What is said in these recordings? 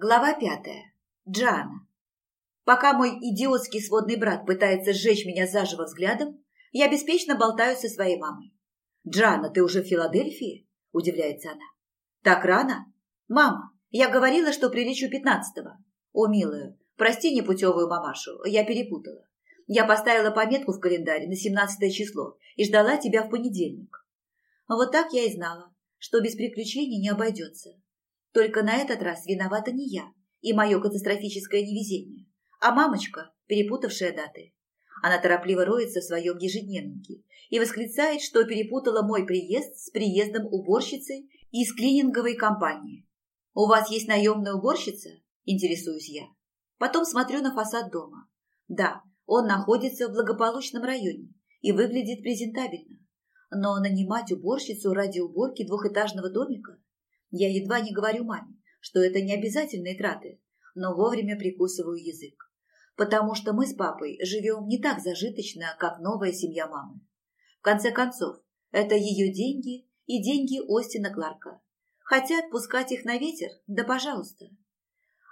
Глава пятая. Джана. Пока мой идиотский сводный брат пытается сжечь меня заживо взглядом, я беспечно болтаю со своей мамой. «Джана, ты уже в Филадельфии?» – удивляется она. «Так рано? Мама, я говорила, что прилечу пятнадцатого». «О, милая, прости непутевую мамашу, я перепутала. Я поставила пометку в календаре на семнадцатое число и ждала тебя в понедельник». Вот так я и знала, что без приключений не обойдется. Только на этот раз виновата не я и мое катастрофическое невезение, а мамочка, перепутавшая даты. Она торопливо роется в своем ежедневнике и восклицает, что перепутала мой приезд с приездом уборщицы из клининговой компании. «У вас есть наемная уборщица?» – интересуюсь я. Потом смотрю на фасад дома. Да, он находится в благополучном районе и выглядит презентабельно. Но нанимать уборщицу ради уборки двухэтажного домика я едва не говорю маме, что это не обязательные траты, но вовремя прикусываю язык, потому что мы с папой живем не так зажиточно, как новая семья мамы. В конце концов, это ее деньги и деньги Остина Кларка. Хотя отпускать их на ветер, да пожалуйста.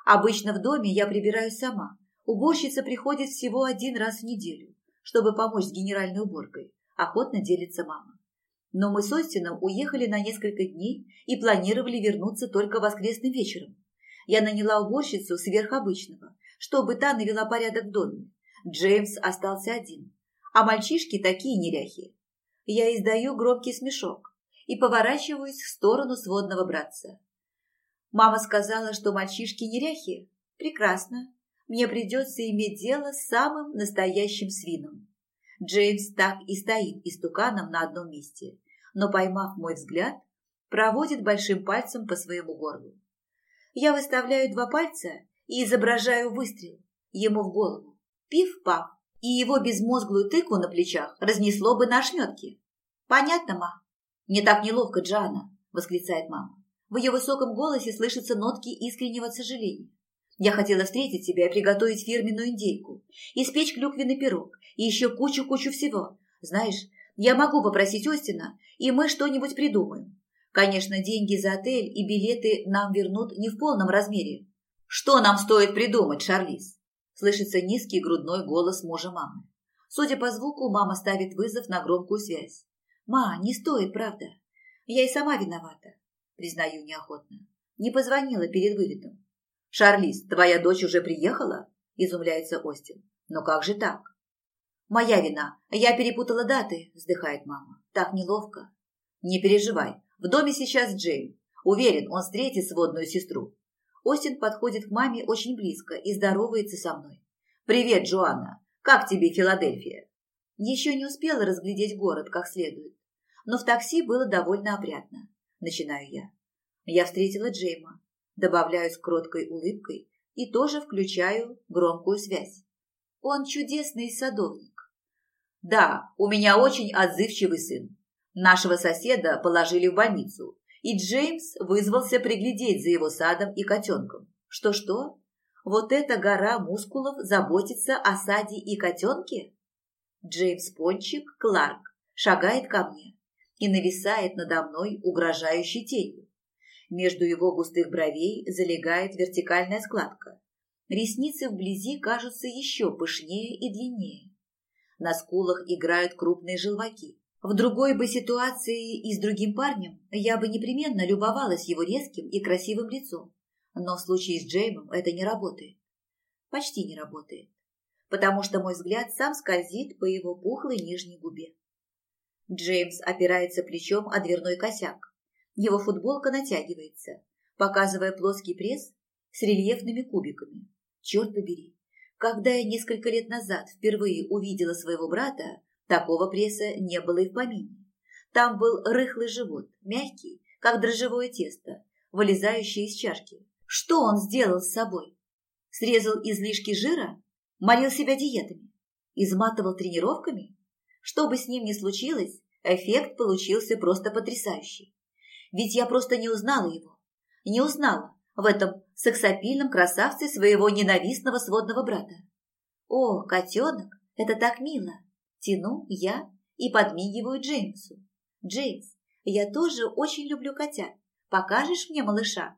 Обычно в доме я прибираюсь сама. Уборщица приходит всего один раз в неделю, чтобы помочь с генеральной уборкой. Охотно делится мама. Но мы с Остином уехали на несколько дней и планировали вернуться только воскресным вечером. Я наняла уборщицу сверхобычного, чтобы та навела порядок в доме. Джеймс остался один. А мальчишки такие неряхи. Я издаю громкий смешок и поворачиваюсь в сторону сводного братца. Мама сказала, что мальчишки неряхи. Прекрасно. Мне придется иметь дело с самым настоящим свином. Джеймс так и стоит истуканом на одном месте, но, поймав мой взгляд, проводит большим пальцем по своему горлу. Я выставляю два пальца и изображаю выстрел ему в голову. Пиф-паф, и его безмозглую тыкву на плечах разнесло бы на ошметки. «Понятно, ма?» Не так неловко, Джана», – восклицает мама. В ее высоком голосе слышатся нотки искреннего сожаления. «Я хотела встретить тебя и приготовить фирменную индейку, испечь клюквенный пирог и еще кучу-кучу всего. Знаешь, я могу попросить Остина, и мы что-нибудь придумаем. Конечно, деньги за отель и билеты нам вернут не в полном размере. Что нам стоит придумать, Шарлиз? Слышится низкий грудной голос мужа мамы. Судя по звуку, мама ставит вызов на громкую связь. «Ма, не стоит, правда. Я и сама виновата», – признаю неохотно. Не позвонила перед вылетом. «Шарлиз, твоя дочь уже приехала?» – изумляется Остин. «Но как же так? «Моя вина. Я перепутала даты», – вздыхает мама. «Так неловко». «Не переживай. В доме сейчас Джейм. Уверен, он встретит сводную сестру». Остин подходит к маме очень близко и здоровается со мной. «Привет, Джоанна. Как тебе Филадельфия?» Еще не успела разглядеть город как следует, но в такси было довольно опрятно. Начинаю я. Я встретила Джейма, добавляю с кроткой улыбкой и тоже включаю громкую связь. Он чудесный садовник. Да, у меня очень отзывчивый сын. Нашего соседа положили в больницу, и Джеймс вызвался приглядеть за его садом и котенком. Что-что? Вот эта гора мускулов заботится о саде и котенке? Джеймс Пончик Кларк шагает ко мне и нависает надо мной угрожающей тенью. Между его густых бровей залегает вертикальная складка. Ресницы вблизи кажутся еще пышнее и длиннее на скулах играют крупные желваки. В другой бы ситуации и с другим парнем я бы непременно любовалась его резким и красивым лицом. Но в случае с Джеймом это не работает. Почти не работает. Потому что мой взгляд сам скользит по его пухлой нижней губе. Джеймс опирается плечом о дверной косяк. Его футболка натягивается, показывая плоский пресс с рельефными кубиками. Черт побери, когда я несколько лет назад впервые увидела своего брата, такого пресса не было и в помине. Там был рыхлый живот, мягкий, как дрожжевое тесто, вылезающее из чашки. Что он сделал с собой? Срезал излишки жира? Молил себя диетами? Изматывал тренировками? Что бы с ним ни случилось, эффект получился просто потрясающий. Ведь я просто не узнала его. Не узнала, в этом сексапильном красавце своего ненавистного сводного брата. «О, котенок, это так мило!» Тяну я и подмигиваю Джеймсу. «Джеймс, я тоже очень люблю котят. Покажешь мне малыша?»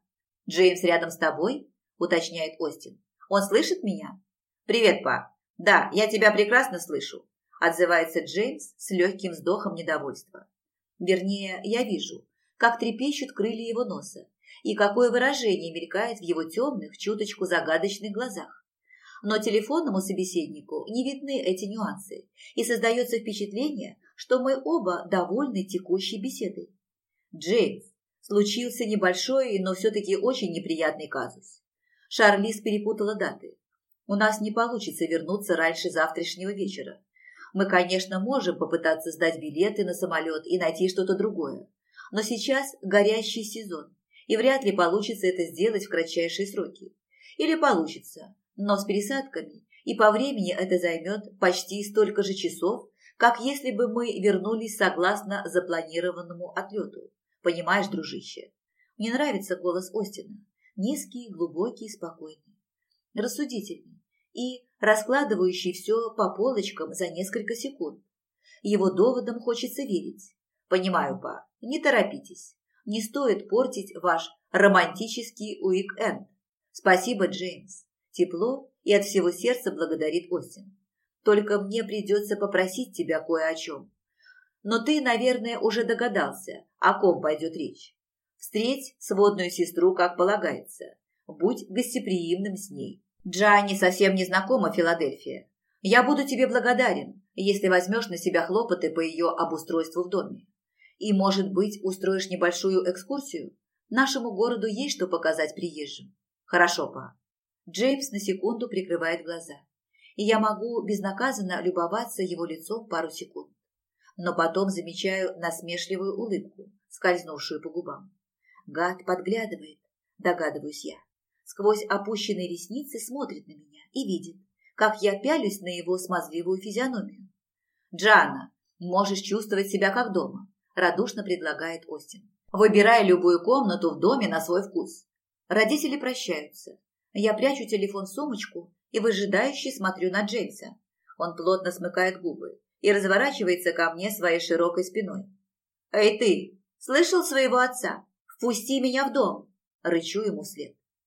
«Джеймс рядом с тобой?» – уточняет Остин. «Он слышит меня?» «Привет, па. Да, я тебя прекрасно слышу», – отзывается Джеймс с легким вздохом недовольства. Вернее, я вижу, как трепещут крылья его носа, и какое выражение мелькает в его темных, чуточку загадочных глазах. Но телефонному собеседнику не видны эти нюансы, и создается впечатление, что мы оба довольны текущей беседой. Джеймс, случился небольшой, но все-таки очень неприятный казус. Шарлиз перепутала даты. У нас не получится вернуться раньше завтрашнего вечера. Мы, конечно, можем попытаться сдать билеты на самолет и найти что-то другое. Но сейчас горящий сезон и вряд ли получится это сделать в кратчайшие сроки. Или получится, но с пересадками, и по времени это займет почти столько же часов, как если бы мы вернулись согласно запланированному отлету. Понимаешь, дружище? Мне нравится голос Остина. Низкий, глубокий, спокойный. Рассудительный и раскладывающий все по полочкам за несколько секунд. Его доводам хочется верить. Понимаю, па, не торопитесь. Не стоит портить ваш романтический уик-энд. Спасибо, Джеймс. Тепло и от всего сердца благодарит Остин. Только мне придется попросить тебя кое о чем. Но ты, наверное, уже догадался, о ком пойдет речь. Встреть сводную сестру, как полагается. Будь гостеприимным с ней. Джанни совсем не знакома Филадельфия. Я буду тебе благодарен, если возьмешь на себя хлопоты по ее обустройству в доме. И, может быть, устроишь небольшую экскурсию? Нашему городу есть что показать приезжим. Хорошо, па. Джеймс на секунду прикрывает глаза. И я могу безнаказанно любоваться его лицом пару секунд. Но потом замечаю насмешливую улыбку, скользнувшую по губам. Гад подглядывает, догадываюсь я. Сквозь опущенные ресницы смотрит на меня и видит, как я пялюсь на его смазливую физиономию. «Джана, можешь чувствовать себя как дома радушно предлагает Остин, выбирая любую комнату в доме на свой вкус. Родители прощаются. Я прячу телефон в сумочку и выжидающе смотрю на Джеймса. Он плотно смыкает губы и разворачивается ко мне своей широкой спиной. «Эй ты, слышал своего отца? Впусти меня в дом!» Рычу ему вслед.